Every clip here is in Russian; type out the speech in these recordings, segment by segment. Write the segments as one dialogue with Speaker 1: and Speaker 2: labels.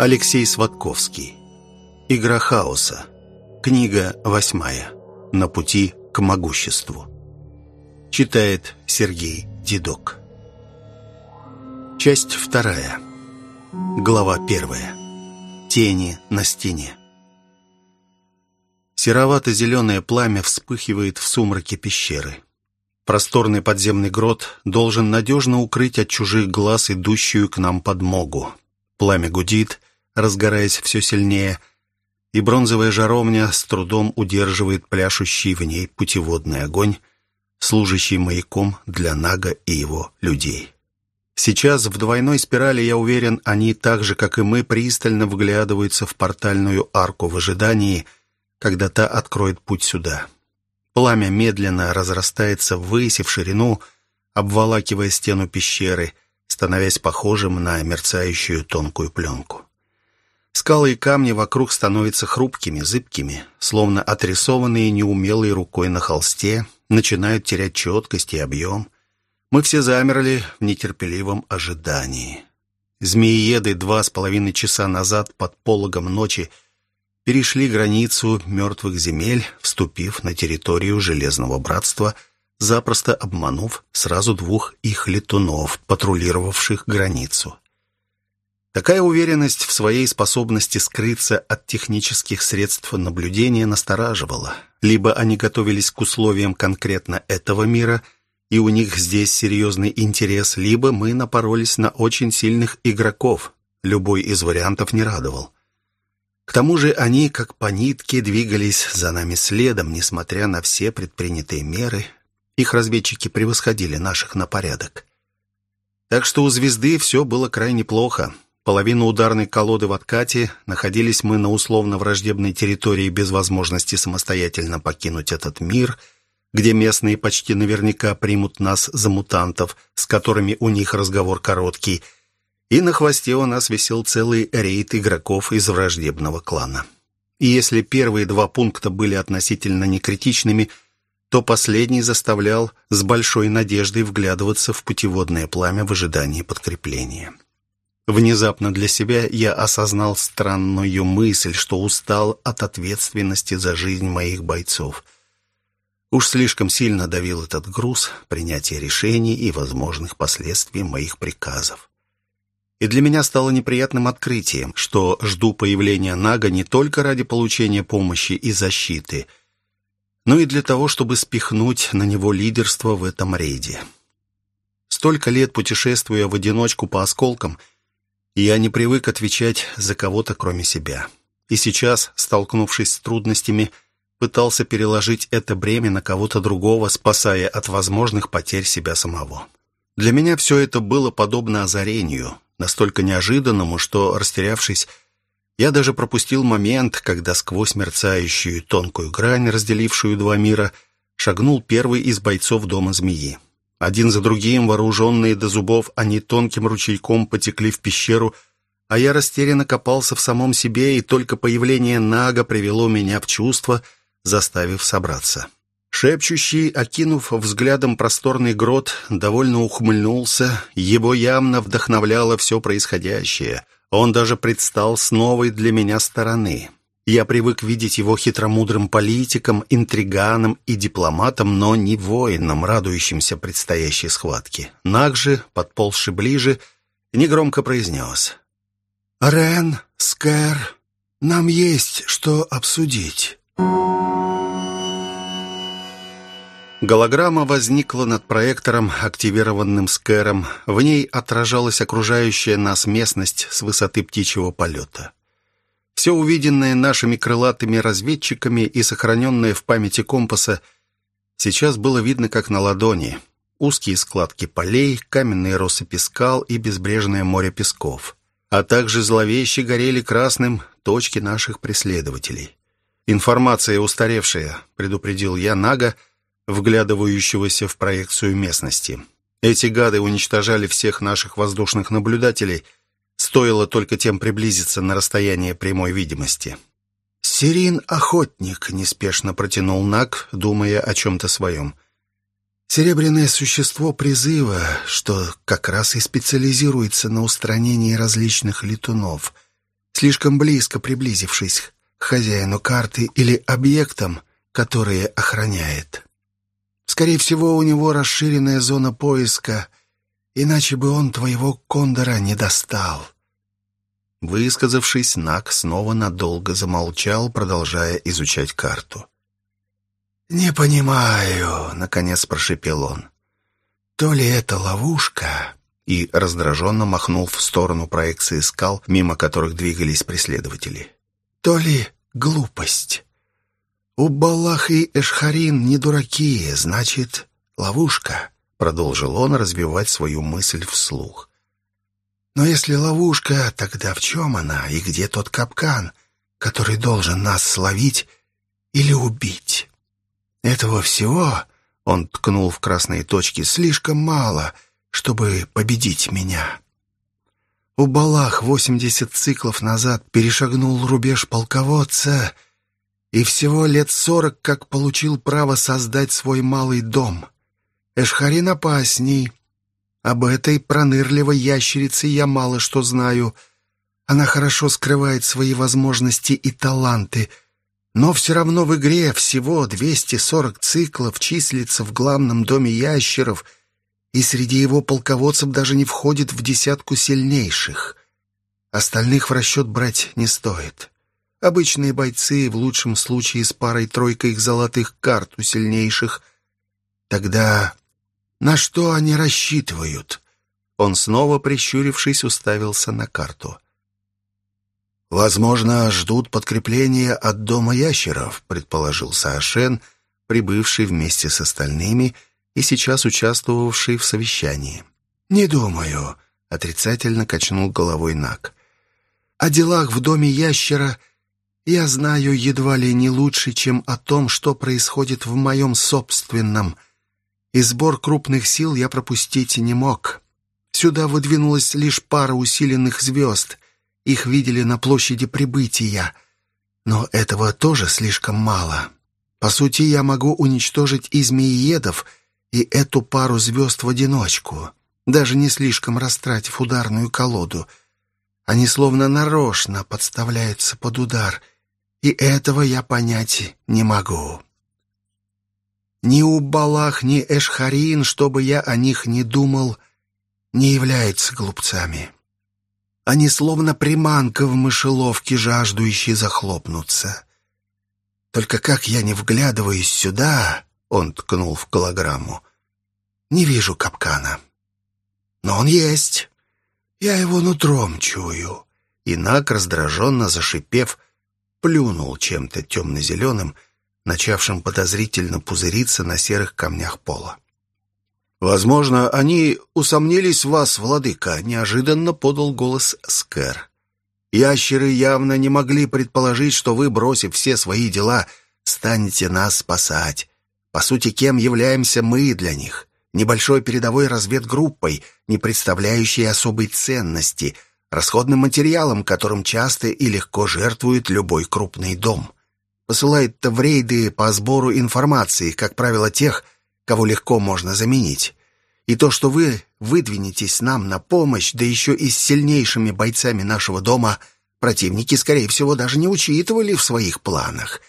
Speaker 1: Алексей Сватковский. Игра хаоса. Книга восьмая. На пути к могуществу. Читает Сергей Дедок. Часть вторая. Глава первая. Тени на стене. Серовато-зеленое пламя вспыхивает в сумраке пещеры. Просторный подземный грот должен надежно укрыть от чужих глаз идущую к нам подмогу. Пламя гудит, разгораясь все сильнее, и бронзовая жаровня с трудом удерживает пляшущий в ней путеводный огонь, служащий маяком для Нага и его людей. Сейчас в двойной спирали, я уверен, они так же, как и мы, пристально вглядываются в портальную арку в ожидании, когда та откроет путь сюда. Пламя медленно разрастается ввысь и в ширину, обволакивая стену пещеры, становясь похожим на мерцающую тонкую пленку. Скалы и камни вокруг становятся хрупкими, зыбкими, словно отрисованные неумелой рукой на холсте, начинают терять четкость и объем. Мы все замерли в нетерпеливом ожидании. Змеиеды два с половиной часа назад под пологом ночи перешли границу мертвых земель, вступив на территорию Железного Братства, запросто обманув сразу двух их летунов, патрулировавших границу. Такая уверенность в своей способности скрыться от технических средств наблюдения настораживала. Либо они готовились к условиям конкретно этого мира, и у них здесь серьезный интерес, либо мы напоролись на очень сильных игроков. Любой из вариантов не радовал. К тому же они, как по нитке, двигались за нами следом, несмотря на все предпринятые меры. Их разведчики превосходили наших на порядок. Так что у звезды все было крайне плохо. Половину ударной колоды в откате, находились мы на условно-враждебной территории без возможности самостоятельно покинуть этот мир, где местные почти наверняка примут нас за мутантов, с которыми у них разговор короткий, и на хвосте у нас висел целый рейд игроков из враждебного клана. И если первые два пункта были относительно некритичными, то последний заставлял с большой надеждой вглядываться в путеводное пламя в ожидании подкрепления. Внезапно для себя я осознал странную мысль, что устал от ответственности за жизнь моих бойцов. Уж слишком сильно давил этот груз принятия решений и возможных последствий моих приказов. И для меня стало неприятным открытием, что жду появления Нага не только ради получения помощи и защиты, но и для того, чтобы спихнуть на него лидерство в этом рейде. Столько лет путешествуя в одиночку по осколкам – я не привык отвечать за кого-то, кроме себя. И сейчас, столкнувшись с трудностями, пытался переложить это бремя на кого-то другого, спасая от возможных потерь себя самого. Для меня все это было подобно озарению, настолько неожиданному, что, растерявшись, я даже пропустил момент, когда сквозь мерцающую тонкую грань, разделившую два мира, шагнул первый из бойцов дома змеи. Один за другим, вооруженные до зубов, они тонким ручейком потекли в пещеру, а я растерянно копался в самом себе, и только появление Нага привело меня в чувство, заставив собраться. Шепчущий, окинув взглядом просторный грот, довольно ухмыльнулся. Его явно вдохновляло все происходящее. Он даже предстал с новой для меня стороны. Я привык видеть его хитромудрым политиком, интриганом и дипломатом, но не воином, радующимся предстоящей схватке. Наг же, подползший ближе, негромко произнес. «Рен, Скэр, нам есть что обсудить». Голограмма возникла над проектором, активированным Скэром. В ней отражалась окружающая нас местность с высоты птичьего полета. Все увиденное нашими крылатыми разведчиками и сохраненное в памяти компаса сейчас было видно как на ладони. Узкие складки полей, каменные россыпи скал и безбрежное море песков. А также зловеще горели красным точки наших преследователей. «Информация устаревшая», — предупредил я Нага, вглядывающегося в проекцию местности. «Эти гады уничтожали всех наших воздушных наблюдателей — Стоило только тем приблизиться на расстояние прямой видимости. «Сирин-охотник», — неспешно протянул Нак, думая о чем-то своем. «Серебряное существо призыва, что как раз и специализируется на устранении различных летунов, слишком близко приблизившись к хозяину карты или объектам, которые охраняет. Скорее всего, у него расширенная зона поиска, иначе бы он твоего кондора не достал». Высказавшись, Нак снова надолго замолчал, продолжая изучать карту. «Не понимаю», — наконец прошепел он. «То ли это ловушка?» И раздраженно махнул в сторону проекции скал, мимо которых двигались преследователи. «То ли глупость?» «У Балах и Эшхарин не дураки, значит, ловушка», — продолжил он развивать свою мысль вслух. «Но если ловушка, тогда в чем она и где тот капкан, который должен нас словить или убить?» «Этого всего...» — он ткнул в красные точки. «Слишком мало, чтобы победить меня». У Балах восемьдесят циклов назад перешагнул рубеж полководца — и всего лет сорок как получил право создать свой малый дом. Эшхарин опасней. Об этой пронырливой ящерице я мало что знаю. Она хорошо скрывает свои возможности и таланты, но все равно в игре всего 240 циклов числится в главном доме ящеров, и среди его полководцев даже не входит в десятку сильнейших. Остальных в расчет брать не стоит. Обычные бойцы, в лучшем случае с парой-тройкой их золотых карт у сильнейших. Тогда на что они рассчитывают? Он снова, прищурившись, уставился на карту. «Возможно, ждут подкрепления от дома ящеров», — предположил Саашен, прибывший вместе с остальными и сейчас участвовавший в совещании. «Не думаю», — отрицательно качнул головой Нак. «О делах в доме ящера я знаю едва ли не лучше, чем о том, что происходит в моем собственном. И сбор крупных сил я пропустить не мог. Сюда выдвинулась лишь пара усиленных звезд. Их видели на площади прибытия. Но этого тоже слишком мало. По сути, я могу уничтожить и змеиедов, и эту пару звезд в одиночку, даже не слишком растратив ударную колоду. Они словно нарочно подставляются под удар — и этого я понять не могу. Ни Убалах, ни Эшхарин, чтобы я о них не думал, не являются глупцами. Они словно приманка в мышеловке, жаждущие захлопнуться. Только как я не вглядываюсь сюда, он ткнул в голограмму, не вижу капкана. Но он есть. Я его нутром чую. Инак, раздраженно зашипев, плюнул чем-то темно-зеленым, начавшим подозрительно пузыриться на серых камнях пола. «Возможно, они усомнились в вас, владыка», — неожиданно подал голос Скэр. «Ящеры явно не могли предположить, что вы, бросив все свои дела, станете нас спасать. По сути, кем являемся мы для них? Небольшой передовой разведгруппой, не представляющей особой ценности — расходным материалом, которым часто и легко жертвует любой крупный дом. Посылает-то в рейды по сбору информации, как правило, тех, кого легко можно заменить. И то, что вы выдвинетесь нам на помощь, да еще и с сильнейшими бойцами нашего дома, противники, скорее всего, даже не учитывали в своих планах.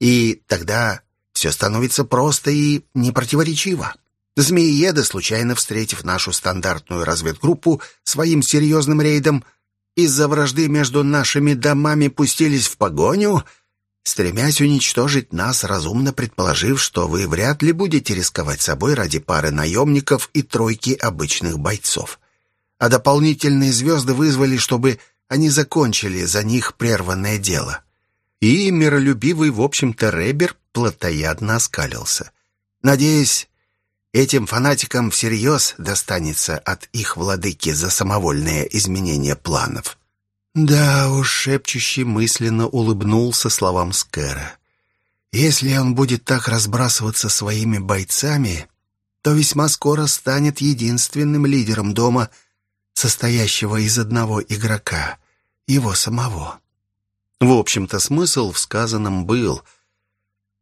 Speaker 1: И тогда все становится просто и непротиворечиво. Змеиеды, случайно встретив нашу стандартную разведгруппу своим серьезным рейдом, из-за вражды между нашими домами пустились в погоню, стремясь уничтожить нас, разумно предположив, что вы вряд ли будете рисковать собой ради пары наемников и тройки обычных бойцов. А дополнительные звезды вызвали, чтобы они закончили за них прерванное дело. И миролюбивый, в общем-то, Ребер плотоядно оскалился. Надеюсь, Этим фанатикам всерьез достанется от их владыки за самовольное изменение планов. Да уж, шепчущий мысленно улыбнулся словам Скэра. Если он будет так разбрасываться своими бойцами, то весьма скоро станет единственным лидером дома, состоящего из одного игрока, его самого. В общем-то, смысл в сказанном был.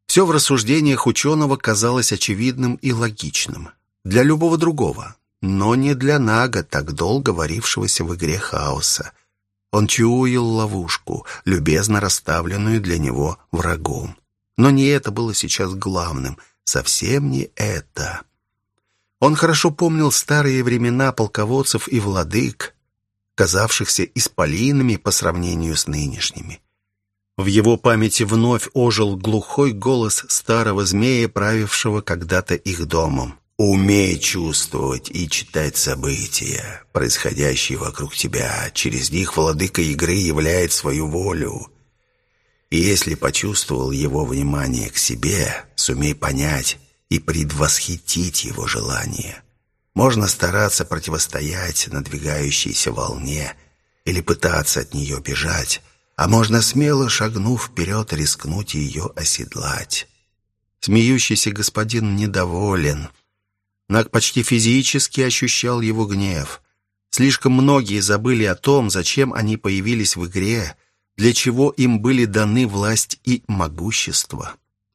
Speaker 1: Все в рассуждениях ученого казалось очевидным и логичным. Для любого другого. Но не для Нага, так долго варившегося в игре хаоса. Он чуял ловушку, любезно расставленную для него врагом. Но не это было сейчас главным. Совсем не это. Он хорошо помнил старые времена полководцев и владык, казавшихся исполинами по сравнению с нынешними. В его памяти вновь ожил глухой голос старого змея, правившего когда-то их домом. «Умей чувствовать и читать события, происходящие вокруг тебя. Через них владыка игры являет свою волю. И если почувствовал его внимание к себе, сумей понять и предвосхитить его желание. Можно стараться противостоять надвигающейся волне или пытаться от нее бежать, а можно смело, шагнув вперед, рискнуть ее оседлать. Смеющийся господин недоволен. Наг почти физически ощущал его гнев. Слишком многие забыли о том, зачем они появились в игре, для чего им были даны власть и могущество.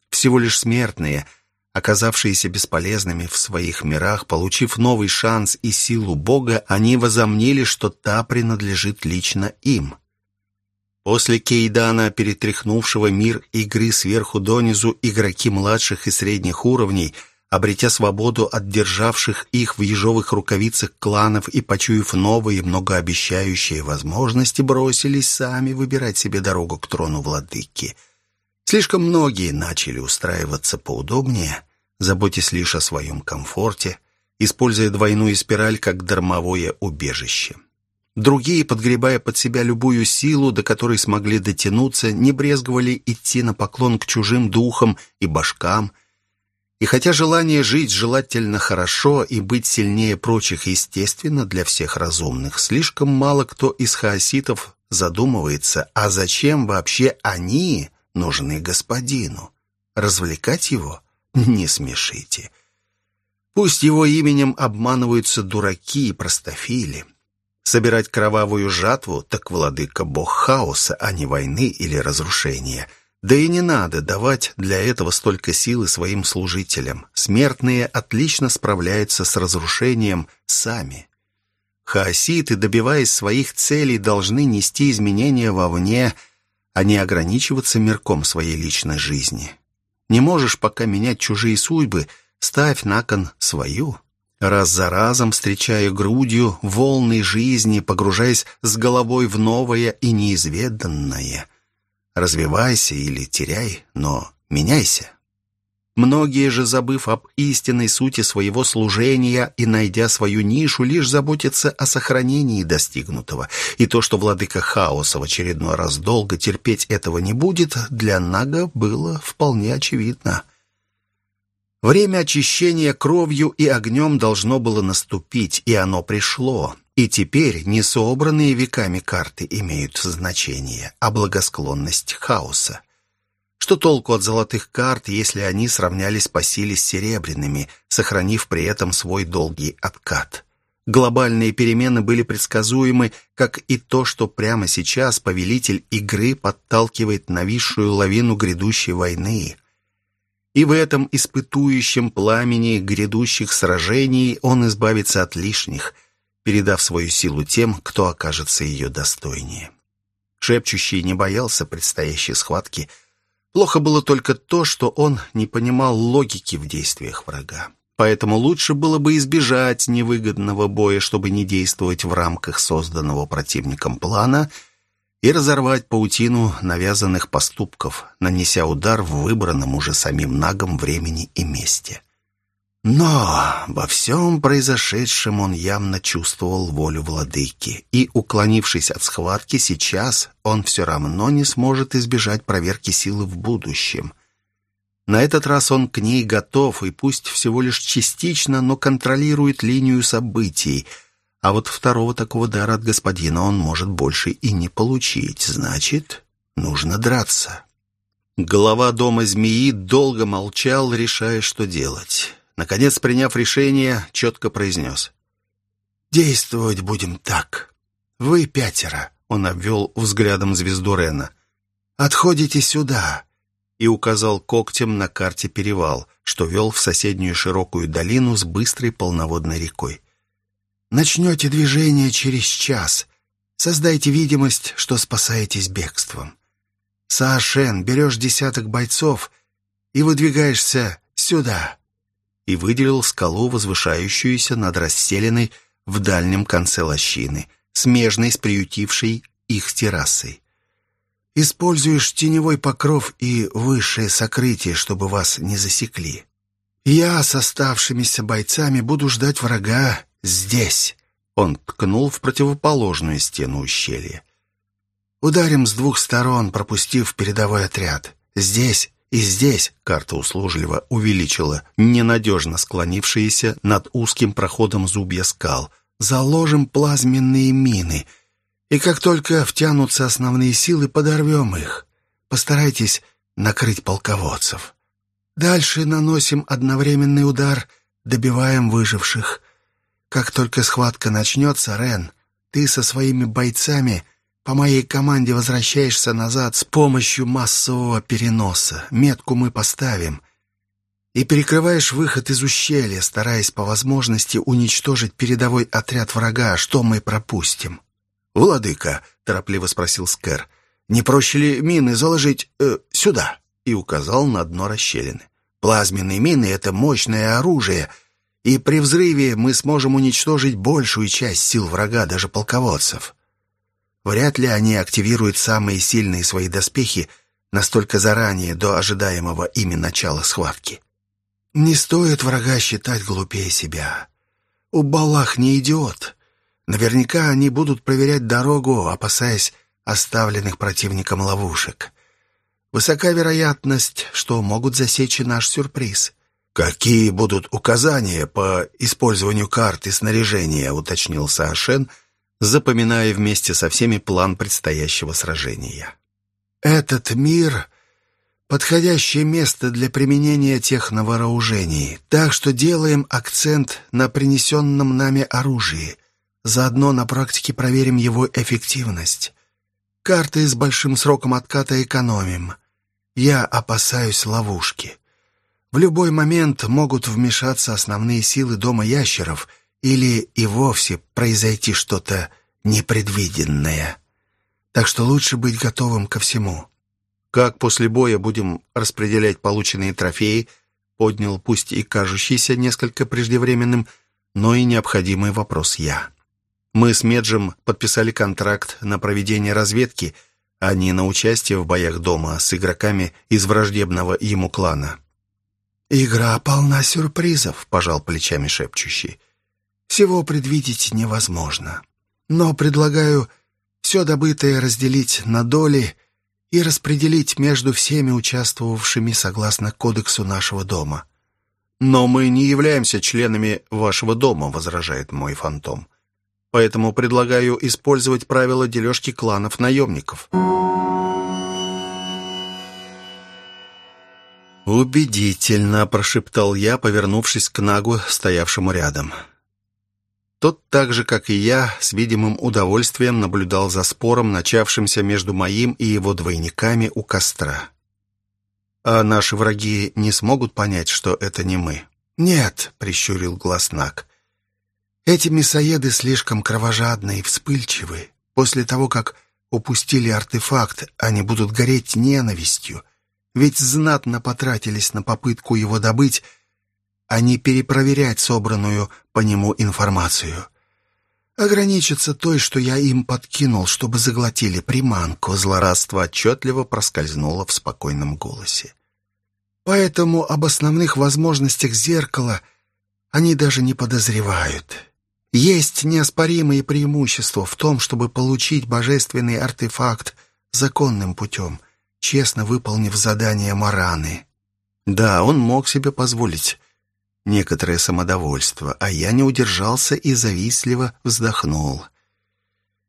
Speaker 1: Всего лишь смертные, оказавшиеся бесполезными в своих мирах, получив новый шанс и силу Бога, они возомнили, что та принадлежит лично им. После Кейдана, перетряхнувшего мир игры сверху донизу, игроки младших и средних уровней, обретя свободу от державших их в ежовых рукавицах кланов и почуяв новые многообещающие возможности, бросились сами выбирать себе дорогу к трону владыки. Слишком многие начали устраиваться поудобнее, заботясь лишь о своем комфорте, используя двойную спираль как дармовое убежище. Другие, подгребая под себя любую силу, до которой смогли дотянуться, не брезговали идти на поклон к чужим духам и башкам. И хотя желание жить желательно хорошо и быть сильнее прочих естественно для всех разумных, слишком мало кто из хаоситов задумывается, а зачем вообще они нужны господину? Развлекать его? Не смешите. Пусть его именем обманываются дураки и простофили. Собирать кровавую жатву, так владыка бог хаоса, а не войны или разрушения. Да и не надо давать для этого столько силы своим служителям. Смертные отлично справляются с разрушением сами. Хаоситы, добиваясь своих целей, должны нести изменения вовне, а не ограничиваться мирком своей личной жизни. Не можешь пока менять чужие судьбы, ставь на кон свою раз за разом встречая грудью волны жизни, погружаясь с головой в новое и неизведанное. Развивайся или теряй, но меняйся. Многие же, забыв об истинной сути своего служения и найдя свою нишу, лишь заботятся о сохранении достигнутого. И то, что владыка хаоса в очередной раз долго терпеть этого не будет, для Нага было вполне очевидно. Время очищения кровью и огнем должно было наступить, и оно пришло. И теперь не собранные веками карты имеют значение, а благосклонность хаоса. Что толку от золотых карт, если они сравнялись по силе с серебряными, сохранив при этом свой долгий откат? Глобальные перемены были предсказуемы, как и то, что прямо сейчас повелитель игры подталкивает нависшую лавину грядущей войны – и в этом испытующем пламени грядущих сражений он избавится от лишних, передав свою силу тем, кто окажется ее достойнее. Шепчущий не боялся предстоящей схватки. Плохо было только то, что он не понимал логики в действиях врага. Поэтому лучше было бы избежать невыгодного боя, чтобы не действовать в рамках созданного противником плана – и разорвать паутину навязанных поступков, нанеся удар в выбранном уже самим нагом времени и месте. Но во всем произошедшем он явно чувствовал волю владыки, и, уклонившись от схватки, сейчас он все равно не сможет избежать проверки силы в будущем. На этот раз он к ней готов, и пусть всего лишь частично, но контролирует линию событий — а вот второго такого дара от господина он может больше и не получить. Значит, нужно драться. Глава дома змеи долго молчал, решая, что делать. Наконец, приняв решение, четко произнес. «Действовать будем так. Вы пятеро», — он обвел взглядом звезду Рена. «Отходите сюда!» и указал когтем на карте перевал, что вел в соседнюю широкую долину с быстрой полноводной рекой. «Начнете движение через час. Создайте видимость, что спасаетесь бегством. Саашен, берешь десяток бойцов и выдвигаешься сюда». И выделил скалу, возвышающуюся над расселенной в дальнем конце лощины, смежной с приютившей их террасой. Используешь теневой покров и высшее сокрытие, чтобы вас не засекли. Я с оставшимися бойцами буду ждать врага здесь. Он ткнул в противоположную стену ущелья. Ударим с двух сторон, пропустив передовой отряд. Здесь и здесь карта услужливо увеличила ненадежно склонившиеся над узким проходом зубья скал. Заложим плазменные мины — и как только втянутся основные силы, подорвем их. Постарайтесь накрыть полководцев. Дальше наносим одновременный удар, добиваем выживших. Как только схватка начнется, Рен, ты со своими бойцами по моей команде возвращаешься назад с помощью массового переноса. Метку мы поставим. И перекрываешь выход из ущелья, стараясь по возможности уничтожить передовой отряд врага, что мы пропустим. «Владыка», — торопливо спросил Скэр, — «не проще ли мины заложить э, сюда?» и указал на дно расщелины. «Плазменные мины — это мощное оружие, и при взрыве мы сможем уничтожить большую часть сил врага, даже полководцев. Вряд ли они активируют самые сильные свои доспехи настолько заранее до ожидаемого ими начала схватки. Не стоит врага считать глупее себя. У Балах не идиот». Наверняка они будут проверять дорогу, опасаясь оставленных противником ловушек. Высока вероятность, что могут засечь и наш сюрприз. «Какие будут указания по использованию карт и снаряжения?» — уточнил Саашен, запоминая вместе со всеми план предстоящего сражения. «Этот мир — подходящее место для применения тех новооружений, так что делаем акцент на принесенном нами оружии — Заодно на практике проверим его эффективность. Карты с большим сроком отката экономим. Я опасаюсь ловушки. В любой момент могут вмешаться основные силы дома ящеров или и вовсе произойти что-то непредвиденное. Так что лучше быть готовым ко всему. Как после боя будем распределять полученные трофеи, поднял пусть и кажущийся несколько преждевременным, но и необходимый вопрос я. Мы с Меджем подписали контракт на проведение разведки, а не на участие в боях дома с игроками из враждебного ему клана. «Игра полна сюрпризов», — пожал плечами шепчущий. «Всего предвидеть невозможно. Но предлагаю все добытое разделить на доли и распределить между всеми участвовавшими согласно кодексу нашего дома». «Но мы не являемся членами вашего дома», — возражает мой фантом. Поэтому предлагаю использовать правила дележки кланов наемников. «Убедительно», — прошептал я, повернувшись к Нагу, стоявшему рядом. Тот, так же, как и я, с видимым удовольствием наблюдал за спором, начавшимся между моим и его двойниками у костра. «А наши враги не смогут понять, что это не мы?» «Нет», — прищурил глаз Наг. Эти мясоеды слишком кровожадны и вспыльчивы. После того, как упустили артефакт, они будут гореть ненавистью. Ведь знатно потратились на попытку его добыть, а не перепроверять собранную по нему информацию. Ограничиться той, что я им подкинул, чтобы заглотили приманку, злорадство отчетливо проскользнуло в спокойном голосе. Поэтому об основных возможностях зеркала они даже не подозревают. Есть неоспоримые преимущества в том, чтобы получить божественный артефакт законным путем, честно выполнив задание Мараны. Да, он мог себе позволить некоторое самодовольство, а я не удержался и завистливо вздохнул.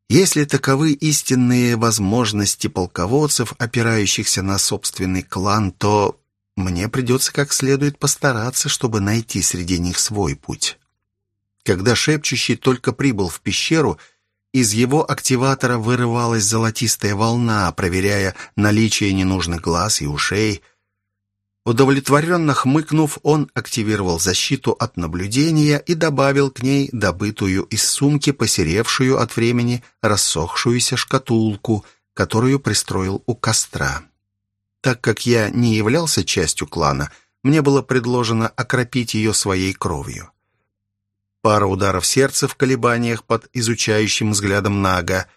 Speaker 1: Если таковы истинные возможности полководцев, опирающихся на собственный клан, то мне придется как следует постараться, чтобы найти среди них свой путь. Когда шепчущий только прибыл в пещеру, Из его активатора вырывалась золотистая волна, проверяя наличие ненужных глаз и ушей. Удовлетворенно хмыкнув, он активировал защиту от наблюдения и добавил к ней добытую из сумки, посеревшую от времени, рассохшуюся шкатулку, которую пристроил у костра. Так как я не являлся частью клана, мне было предложено окропить ее своей кровью. Пара ударов сердца в колебаниях под изучающим взглядом Нага,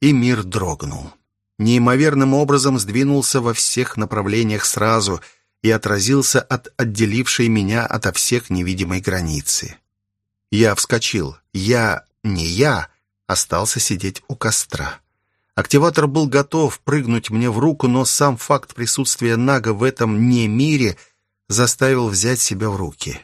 Speaker 1: и мир дрогнул. Неимоверным образом сдвинулся во всех направлениях сразу и отразился от отделившей меня ото всех невидимой границы. Я вскочил. Я, не я, остался сидеть у костра. Активатор был готов прыгнуть мне в руку, но сам факт присутствия Нага в этом не мире заставил взять себя в руки.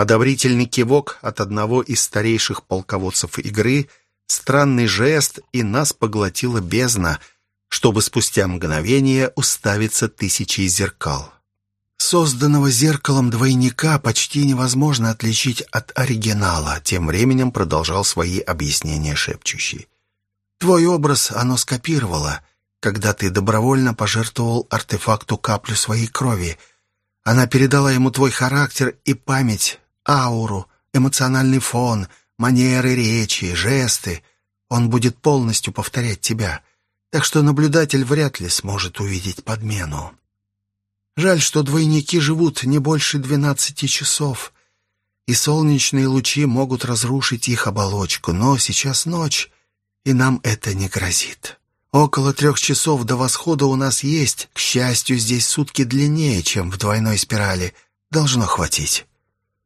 Speaker 1: Одобрительный кивок от одного из старейших полководцев игры, странный жест, и нас поглотила бездна, чтобы спустя мгновение уставиться тысячей зеркал. Созданного зеркалом двойника почти невозможно отличить от оригинала, тем временем продолжал свои объяснения шепчущий. Твой образ оно скопировало, когда ты добровольно пожертвовал артефакту каплю своей крови. Она передала ему твой характер и память ауру, эмоциональный фон, манеры речи, жесты. Он будет полностью повторять тебя, так что наблюдатель вряд ли сможет увидеть подмену. Жаль, что двойники живут не больше двенадцати часов, и солнечные лучи могут разрушить их оболочку, но сейчас ночь, и нам это не грозит. Около трех часов до восхода у нас есть. К счастью, здесь сутки длиннее, чем в двойной спирали. Должно хватить.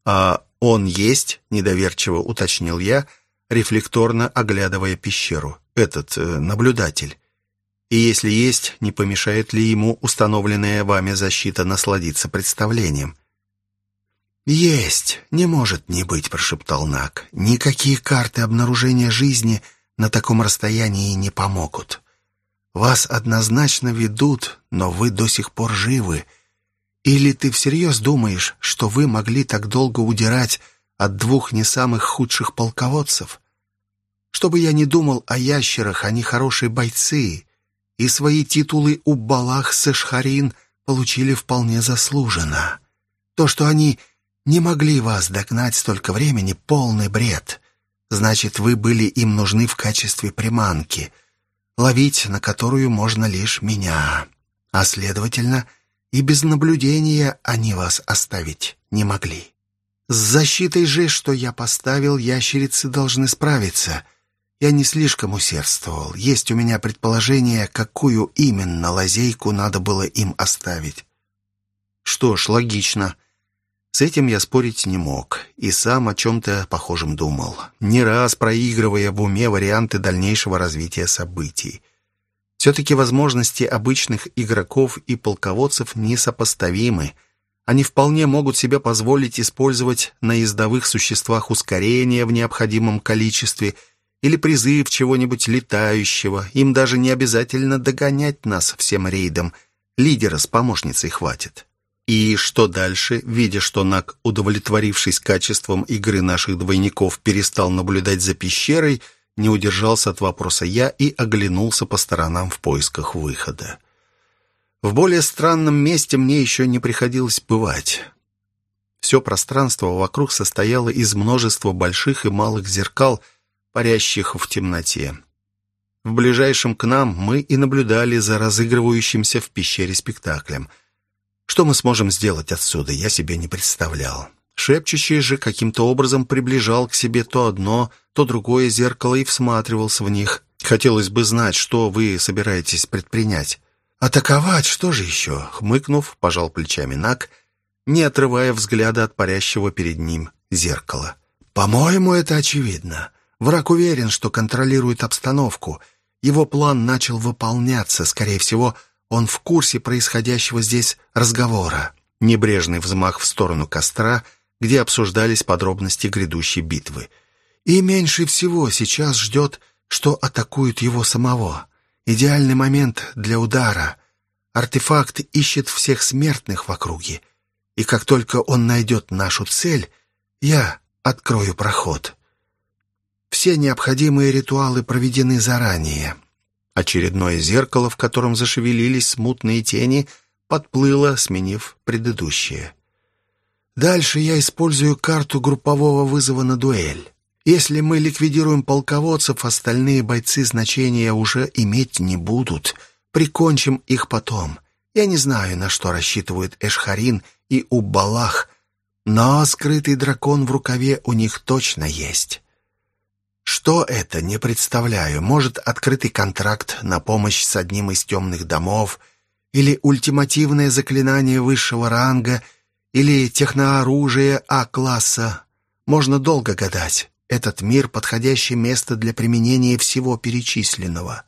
Speaker 1: «А он есть?» — недоверчиво уточнил я, рефлекторно оглядывая пещеру. «Этот э, наблюдатель. И если есть, не помешает ли ему установленная вами защита насладиться представлением?» «Есть, не может не быть», — прошептал Нак. «Никакие карты обнаружения жизни на таком расстоянии не помогут. Вас однозначно ведут, но вы до сих пор живы, или ты всерьез думаешь, что вы могли так долго удирать от двух не самых худших полководцев? Чтобы я не думал о ящерах, они хорошие бойцы, и свои титулы у Балах Сэшхарин получили вполне заслуженно. То, что они не могли вас догнать столько времени, полный бред. Значит, вы были им нужны в качестве приманки, ловить на которую можно лишь меня. А следовательно, и без наблюдения они вас оставить не могли. С защитой же, что я поставил, ящерицы должны справиться. Я не слишком усердствовал. Есть у меня предположение, какую именно лазейку надо было им оставить. Что ж, логично. С этим я спорить не мог и сам о чем-то похожем думал, не раз проигрывая в уме варианты дальнейшего развития событий. Все-таки возможности обычных игроков и полководцев несопоставимы. Они вполне могут себе позволить использовать на ездовых существах ускорение в необходимом количестве или призыв чего-нибудь летающего. Им даже не обязательно догонять нас всем рейдом. Лидера с помощницей хватит. И что дальше, видя, что Нак, удовлетворившись качеством игры наших двойников, перестал наблюдать за пещерой, не удержался от вопроса я и оглянулся по сторонам в поисках выхода. В более странном месте мне еще не приходилось бывать. Все пространство вокруг состояло из множества больших и малых зеркал, парящих в темноте. В ближайшем к нам мы и наблюдали за разыгрывающимся в пещере спектаклем. Что мы сможем сделать отсюда, я себе не представлял. Шепчущий же каким-то образом приближал к себе то одно, то другое зеркало и всматривался в них. Хотелось бы знать, что вы собираетесь предпринять. «Атаковать? Что же еще?» Хмыкнув, пожал плечами Нак, не отрывая взгляда от парящего перед ним зеркала. «По-моему, это очевидно. Враг уверен, что контролирует обстановку. Его план начал выполняться. Скорее всего, он в курсе происходящего здесь разговора». Небрежный взмах в сторону костра — где обсуждались подробности грядущей битвы. И меньше всего сейчас ждет, что атакуют его самого. Идеальный момент для удара. Артефакт ищет всех смертных в округе. И как только он найдет нашу цель, я открою проход.
Speaker 2: все необходимые ритуалы проведены заранее. Очередное зеркало, в котором зашевелились смутные тени, подплыло, сменив предыдущее. Дальше я использую карту группового вызова на дуэль. Если мы ликвидируем полководцев, остальные бойцы значения уже иметь не будут. Прикончим их потом. Я не знаю, на что рассчитывают Эшхарин и Убалах, но скрытый дракон в рукаве у них точно есть. Что это, не представляю. Может, открытый контракт на помощь с одним из темных домов, или ультимативное заклинание высшего ранга, или технооружие А-класса. Можно долго гадать. Этот мир — подходящее место для применения всего перечисленного.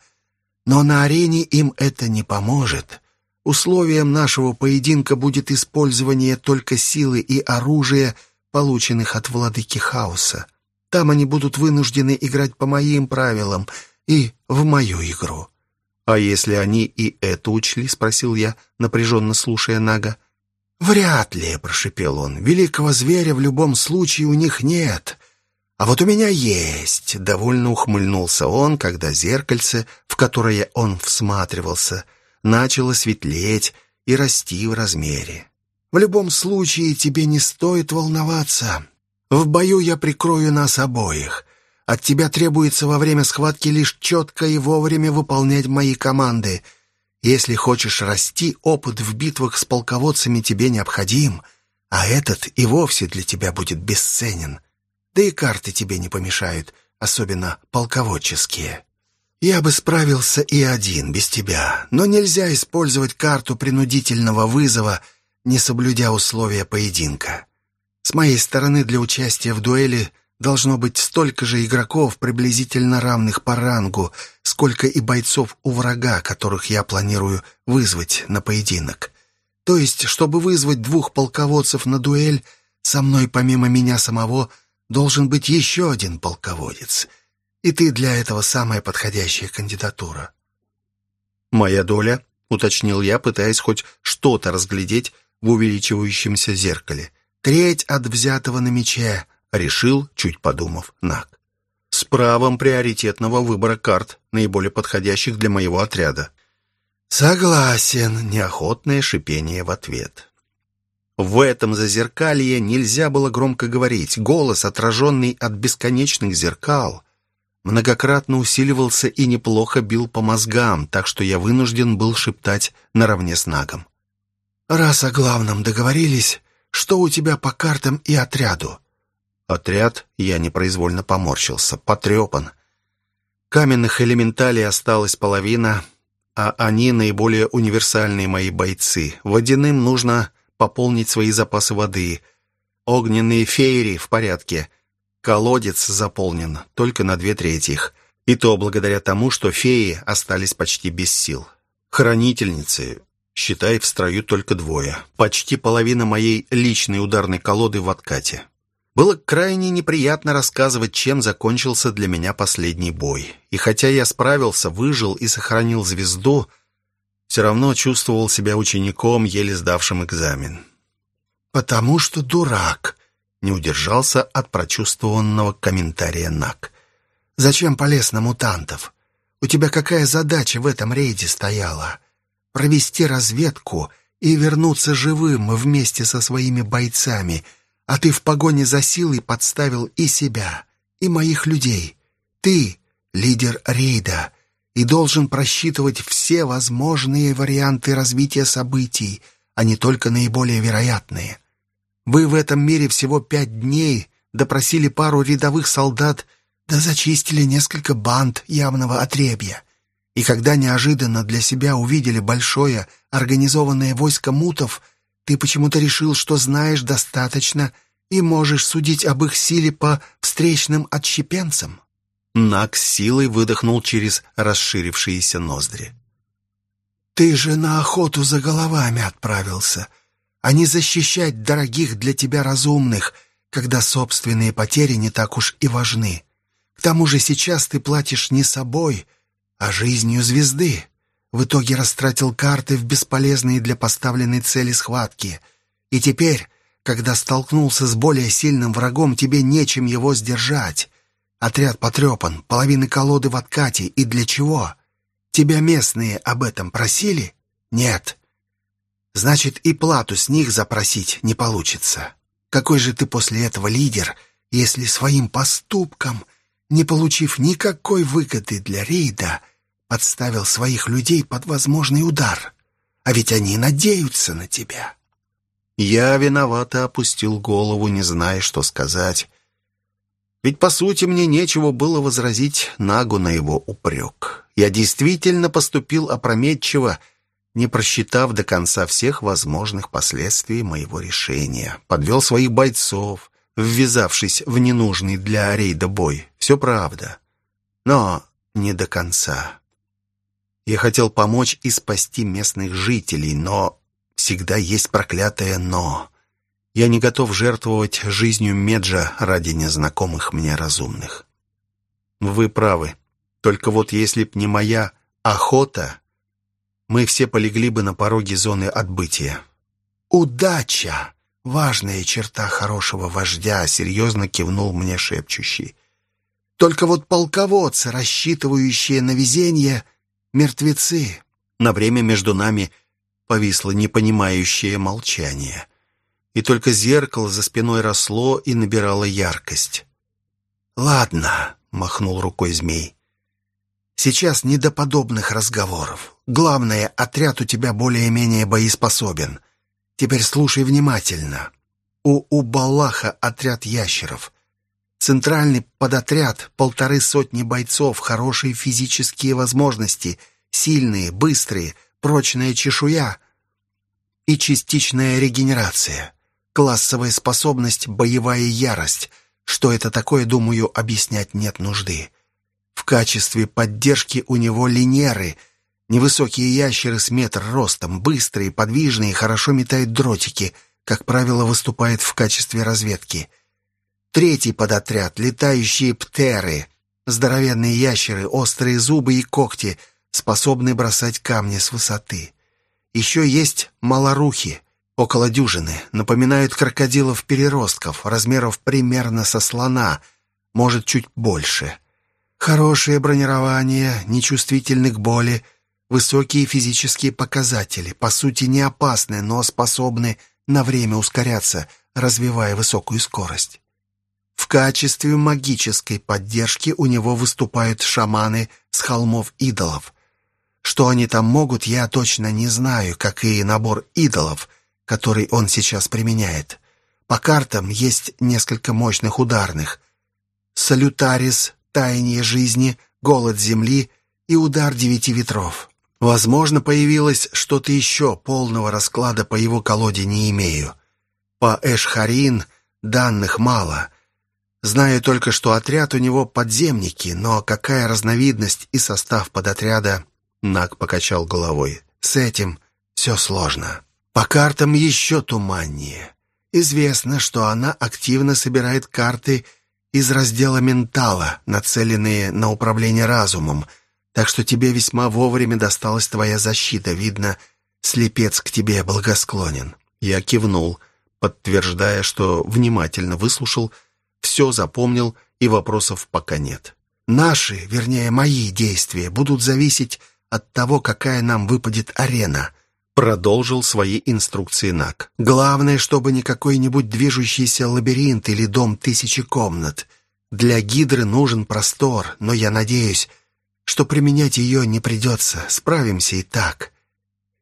Speaker 2: Но на арене им это не поможет. Условием нашего поединка будет использование только силы и оружия, полученных от владыки хаоса. Там они будут вынуждены играть по моим правилам и в мою игру». «А если они и это учли?» — спросил я, напряженно слушая Нага. «Вряд ли», — прошепел он. «Великого зверя в любом случае у них нет. А вот у меня есть», — довольно ухмыльнулся он, когда зеркальце, в которое он всматривался, начало светлеть и расти в размере. «В любом случае тебе не стоит волноваться. В бою я прикрою нас обоих. От тебя требуется во время схватки лишь четко и вовремя выполнять мои команды. Если хочешь расти, опыт в битвах с полководцами тебе необходим, а этот и вовсе для тебя будет бесценен. Да и карты тебе не помешают, особенно полководческие. Я бы справился и один, без тебя, но нельзя использовать карту принудительного вызова, не соблюдя условия поединка. С моей стороны для участия в дуэли должно быть столько же игроков, приблизительно равных по рангу, сколько и бойцов у врага, которых я планирую вызвать на поединок. То есть, чтобы вызвать двух полководцев на дуэль, со мной помимо меня самого должен быть еще один полководец. И ты для этого самая подходящая кандидатура.
Speaker 1: «Моя доля», — уточнил я, пытаясь хоть что-то разглядеть в увеличивающемся зеркале.
Speaker 2: Треть от взятого на мече, решил, чуть подумав, Нак.
Speaker 1: С правом приоритетного выбора карт, наиболее подходящих для моего отряда.
Speaker 2: Согласен, неохотное шипение в ответ.
Speaker 1: В этом зазеркалье нельзя было громко говорить. Голос, отраженный от бесконечных зеркал, многократно усиливался и неплохо бил по мозгам, так что я вынужден был шептать наравне с Нагом.
Speaker 2: «Раз о главном договорились, что у тебя по картам и отряду?»
Speaker 1: Отряд, я непроизвольно поморщился, потрепан. Каменных элементалей осталась половина, а они наиболее универсальные мои бойцы. Водяным нужно пополнить свои запасы воды. Огненные феери в порядке. Колодец заполнен только на две трети. И то благодаря тому, что феи остались почти без сил. Хранительницы Считай, в строю только двое. Почти половина моей личной ударной колоды в откате. Было крайне неприятно рассказывать, чем закончился для меня последний бой. И хотя я справился, выжил и сохранил звезду, все равно чувствовал себя учеником, еле сдавшим экзамен.
Speaker 2: «Потому что дурак», — не удержался от прочувствованного комментария Нак. «Зачем полез на мутантов? У тебя какая задача в этом рейде стояла?» провести разведку и вернуться живым вместе со своими бойцами, а ты в погоне за силой подставил и себя, и моих людей. Ты — лидер рейда и должен просчитывать все возможные варианты развития событий, а не только наиболее вероятные. Вы в этом мире всего пять дней допросили пару рядовых солдат, да зачистили несколько банд явного отребья. И когда неожиданно для себя увидели большое организованное войско мутов, ты почему-то решил, что знаешь достаточно и можешь судить об их силе по встречным отщепенцам».
Speaker 1: Нак силой выдохнул через расширившиеся ноздри.
Speaker 2: «Ты же на охоту за головами отправился, а не защищать дорогих для тебя разумных, когда собственные потери не так уж и важны. К тому же сейчас ты платишь не собой, а жизнью звезды. В итоге растратил карты в бесполезные для поставленной цели схватки. И теперь, когда столкнулся с более сильным врагом, тебе нечем его сдержать. Отряд потрепан, половины колоды в откате. И для чего? Тебя местные об этом просили? Нет. Значит, и плату с них запросить не получится. Какой же ты после этого лидер, если своим поступком, не получив никакой выгоды для рейда, подставил своих людей под возможный удар? А ведь они надеются на тебя.
Speaker 1: Я виновато опустил голову, не зная, что сказать. Ведь, по сути, мне нечего было возразить Нагу на его упрек. Я действительно поступил опрометчиво, не просчитав до конца всех возможных последствий моего решения. Подвел своих бойцов, ввязавшись в ненужный для рейда бой. Все правда. Но не до конца. Я хотел помочь и спасти местных жителей, но всегда есть проклятое «но». Я не готов жертвовать жизнью Меджа ради незнакомых мне разумных. Вы правы. Только вот если б не моя охота, мы все полегли бы на пороге зоны отбытия.
Speaker 2: «Удача! Важная черта хорошего вождя!» — серьезно кивнул мне шепчущий. «Только вот полководцы, рассчитывающие на везение, мертвецы».
Speaker 1: На время между нами повисло непонимающее молчание. И только зеркало за спиной росло и набирало яркость.
Speaker 2: «Ладно», — махнул рукой змей. «Сейчас не до подобных разговоров. Главное, отряд у тебя более-менее боеспособен. Теперь слушай внимательно. У Убалаха отряд ящеров. Центральный подотряд — полторы сотни бойцов, хорошие физические возможности, сильные, быстрые — прочная чешуя и частичная регенерация. Классовая способность, боевая ярость. Что это такое, думаю, объяснять нет нужды. В качестве поддержки у него линеры, невысокие ящеры с метр ростом, быстрые, подвижные, хорошо метают дротики, как правило, выступает в качестве разведки. Третий подотряд — летающие птеры, здоровенные ящеры, острые зубы и когти — способный бросать камни с высоты. Еще есть малорухи, около дюжины, напоминают крокодилов-переростков, размеров примерно со слона, может, чуть больше. Хорошее бронирование, нечувствительны к боли, высокие физические показатели, по сути не опасны, но способны на время ускоряться, развивая высокую скорость. В качестве магической поддержки у него выступают шаманы с холмов идолов, что они там могут, я точно не знаю, как и набор идолов, который он сейчас применяет. По картам есть несколько мощных ударных. Салютарис, Таяние жизни, Голод земли и Удар девяти ветров. Возможно, появилось что-то еще, полного расклада по его колоде не имею. По Эшхарин данных мало. Знаю только, что отряд у него подземники, но какая разновидность и состав подотряда Наг покачал головой. «С этим все сложно. По картам еще туманнее. Известно, что она активно собирает карты из раздела ментала, нацеленные на управление разумом, так что тебе весьма вовремя досталась твоя защита. Видно, слепец к тебе благосклонен».
Speaker 1: Я кивнул, подтверждая, что внимательно выслушал, все запомнил и вопросов пока нет.
Speaker 2: «Наши, вернее, мои действия будут зависеть от того, какая нам выпадет арена», — продолжил свои инструкции Нак. «Главное, чтобы не какой-нибудь движущийся лабиринт или дом тысячи комнат. Для гидры нужен простор, но я надеюсь, что применять ее не придется, справимся и так».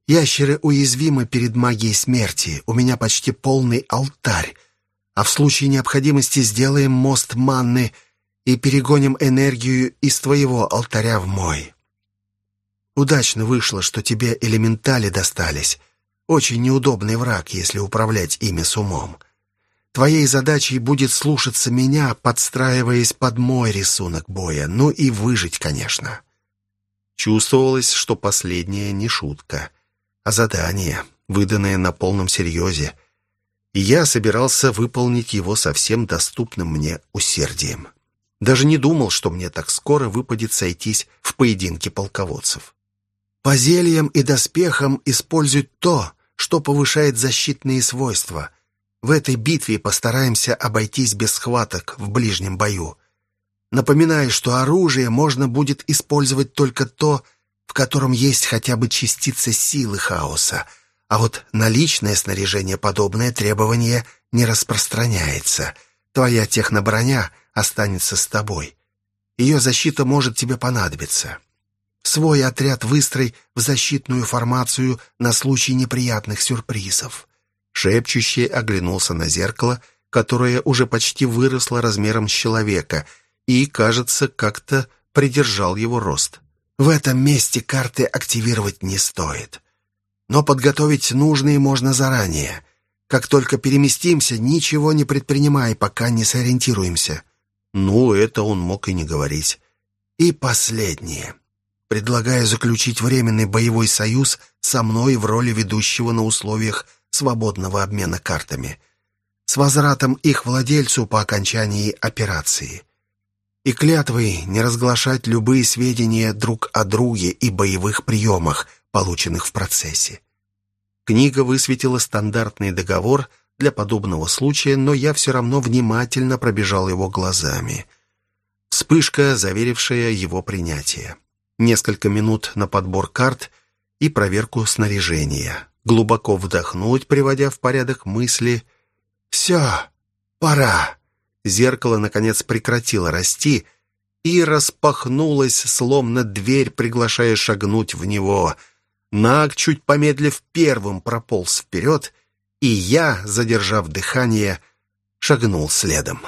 Speaker 2: Ящеры уязвимы перед магией смерти. У меня почти полный алтарь. А в случае необходимости сделаем мост манны и перегоним энергию из твоего алтаря в мой. Удачно вышло, что тебе элементали достались. Очень неудобный враг, если управлять ими с умом. Твоей задачей будет слушаться меня, подстраиваясь под мой рисунок боя, ну и выжить, конечно.
Speaker 1: Чувствовалось, что последнее не шутка, а задание, выданное на полном серьезе, и я собирался выполнить его со всем доступным мне усердием. Даже не думал, что мне так скоро выпадет сойтись в поединке полководцев.
Speaker 2: По зельям и доспехам используй то, что повышает защитные свойства. В этой битве постараемся обойтись без схваток в ближнем бою. напоминая, что оружие можно будет использовать только то, в котором есть хотя бы частица силы хаоса, а вот на личное снаряжение подобное требование не распространяется. Твоя техноброня останется с тобой. Ее защита может тебе понадобиться. Свой отряд выстрой в защитную формацию на случай неприятных сюрпризов. Шепчущий оглянулся на зеркало, которое уже почти выросло размером с человека и, кажется, как-то придержал его рост. В этом месте карты активировать не стоит. Но подготовить нужные можно заранее. Как только переместимся, ничего не предпринимай, пока не сориентируемся. Ну, это он мог и не говорить. И последнее. Предлагаю заключить временный боевой союз со мной в роли ведущего на условиях свободного обмена картами. С возвратом их владельцу по окончании операции. И клятвой не разглашать любые сведения друг о друге и боевых приемах, полученных в процессе. Книга высветила стандартный договор для подобного случая, но я все равно внимательно пробежал его глазами. Вспышка, заверившая его принятие. Несколько минут на подбор карт и проверку снаряжения. Глубоко вдохнуть, приводя в порядок мысли. «Все, пора!» Зеркало, наконец, прекратило расти и распахнулось, словно дверь, приглашая шагнуть в него — Наг, чуть помедлив, первым прополз вперед, и я, задержав дыхание, шагнул следом.